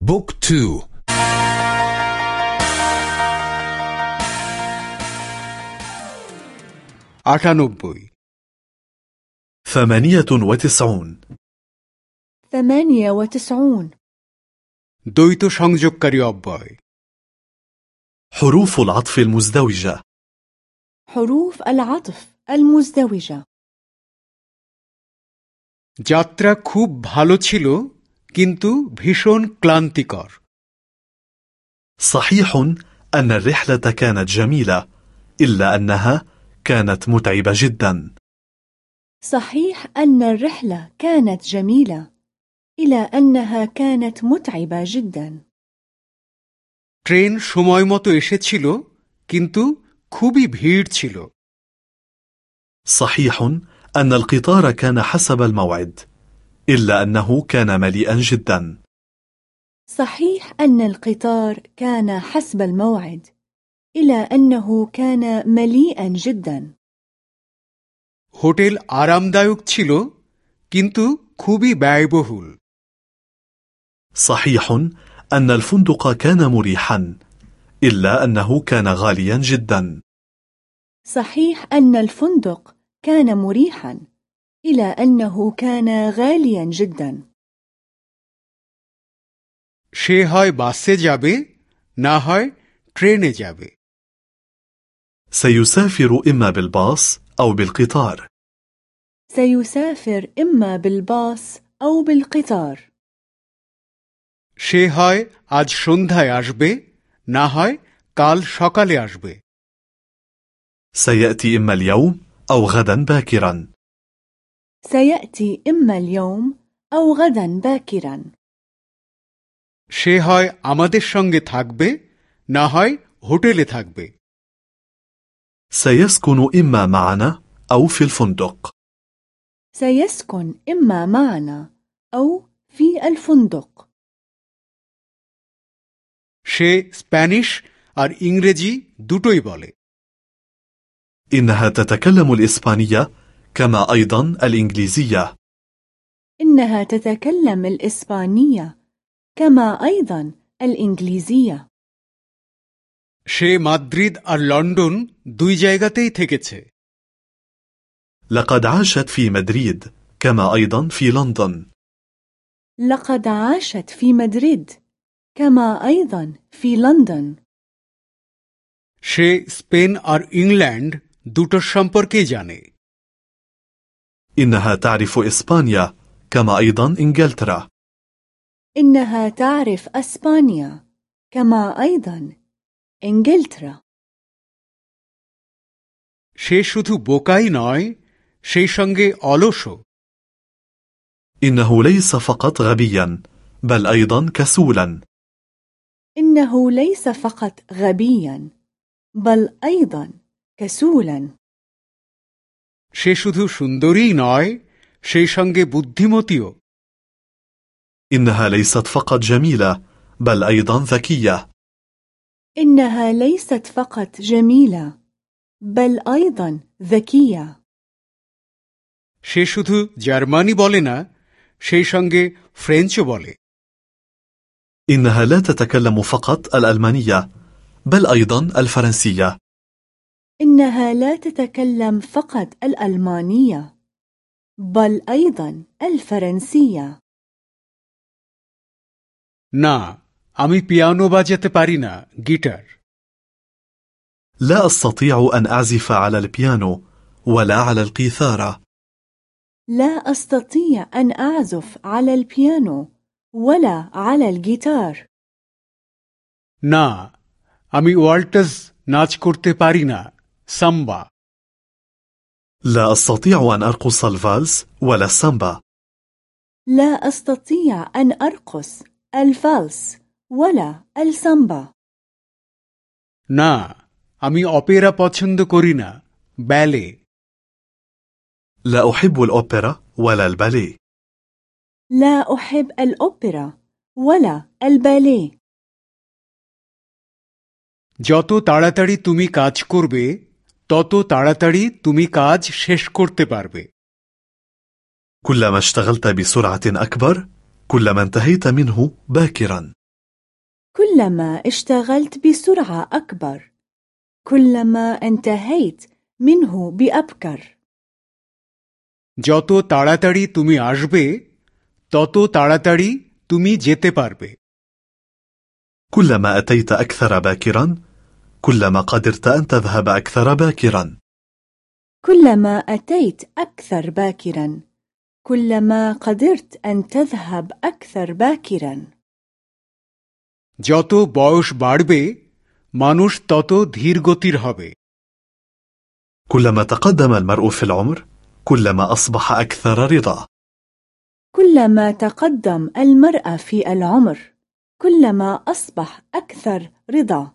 بوك تو আটানব্বই ثمانية وتسعون ثمانية وتسعون দ্বৈত সংযোগকারী অব্যয় حروف العطف المزدوجة حروف العطف المزدوجة যাত্রা খুব ভালো ছিল কিন্তু ভীষণ ক্লান্তিকর صحيح أن الرحلة كانت جميلة إلا أنها كانت متعبة جدا صحيح أن الرحلة كانت جميلة إلى أنها كانت متعبة جدا ট্রেন সময় মতো এসেছিল কিন্তু খুবই ভিড় ছিল صحيح أن القطار كان حسب الموعد إلا أنه كان مليئا جدا صحيح أن القطار كان حسب الموعد إلى أنه كان مليئا جدا হোটেল আরামদায়ক ছিল কিন্তু খুবই ব্যয়বহুল صحيح أن الفندق كان مريحا إلا أنه كان غاليا جدا صحيح أن الفندق كان مريحا إلى أنه كان غاليا جدا সে হয় বাসে যাবে না হয় ট্রেনে যাবে سيسافر إما بالباص أو بالقطار سيسافر إما بالباص أو بالقطار সে হয় আজ সন্ধ্যায় আসবে না হয় কাল সকালে আসবে سيأتي إما اليوم أو غدا باكرا سيأتي إما اليوم أو غدا باكرا সে হয় আমাদের সঙ্গে থাকবে না হয় হোটেলে থাকবে سيسكن إما معنا أو في الفندق سيسكن إما معنا أو في الفندق সে স্প্যানিশ আর ইংরেজি দুটোই বলে إنها تتكلم الإسبانية كما أيضا الإنجليزية إنها تتكلم الإسبانية كما أيضا الإنجليزية সে মাদ্রিদ আর লন্ডন দুই জায়গাতেই থেকেছে لقد عاشت في مدريد كما أيضا في لندن لقد عاشت في مدريد كما أيضا في لندن সে স্পেন আর ইংল্যান্ড দুটোর সম্পর্কেই জানে إنها تعرف إسبانيا كما أيضا إنجلترا إنها تعرف أسبانيا كما أيضا إنجلترا সে শুধু বোকাই নয় সেই সঙ্গে অলসও إنه ليس فقط غبيا بل أيضا كسولا إنه ليس فقط غبيا بل أيضا كسولا সে শুধু সুন্দরীই নয় সেই সঙ্গে বুদ্ধিমতীও إنها ليست فقط جميلة بل أيضا ذكية إنها ليست فقط جميلة بل أيضا ذكية সে শুধু জার্মানি বলে না সেই সঙ্গে ফ্রেঞ্চও বলে إنها لا تتكلم فقط الألمانية بل أيضا الفرنسية إنها لا تتكلم فقط الألمانية بل أيضا الفرنسية না আমি পিয়ানো বাজাতে পারি না গিটার لا أستطيع أن أعزف على البيانو ولا على القيثارة لا أستطيع أن أعزف على البيانو ولا على الجيتار না আমি ওয়াল্টাস নাচ করতে পারি না সাম্বা لا أستطيع أن أرقص الفالس ولا السامبا لا أستطيع أن أرقص الفالس ولا السامبا না আমি অপেরা পছন্দ করি না ব্যালে لا أحب الأوبرا ولا الباليه لا أحب الأوبرا ولا الباليه যত তাড়াতাড়ি তুমি কাজ করবে তত তাড়াতাড়ি তুমি কাজ শেষ করতে পারবে كلما اشتغلت بسرعة أكبر كلما انتهيت منه باكرا كلما اشتغلت بسرعة أكبر كلما انتهيت منه بأبكر যত তাড়াতাড়ি তুমি আসবে তত তাড়াতাড়ি তুমি যেতে পারবে كلما أتيت أكثر باكرا كلما قدرت أن تذهب أكثر باكرا كلما أتيت أكثر باكرا كلما قدرت أن تذهب أكثر باكرا যত বয়স বাড়বে মানুষ তত ধীরগতির হবে كلما تقدم المرء في العمر كلما أصبح أكثر رضا كلما تقدم المرأة في العمر كلما أصبح أكثر رضا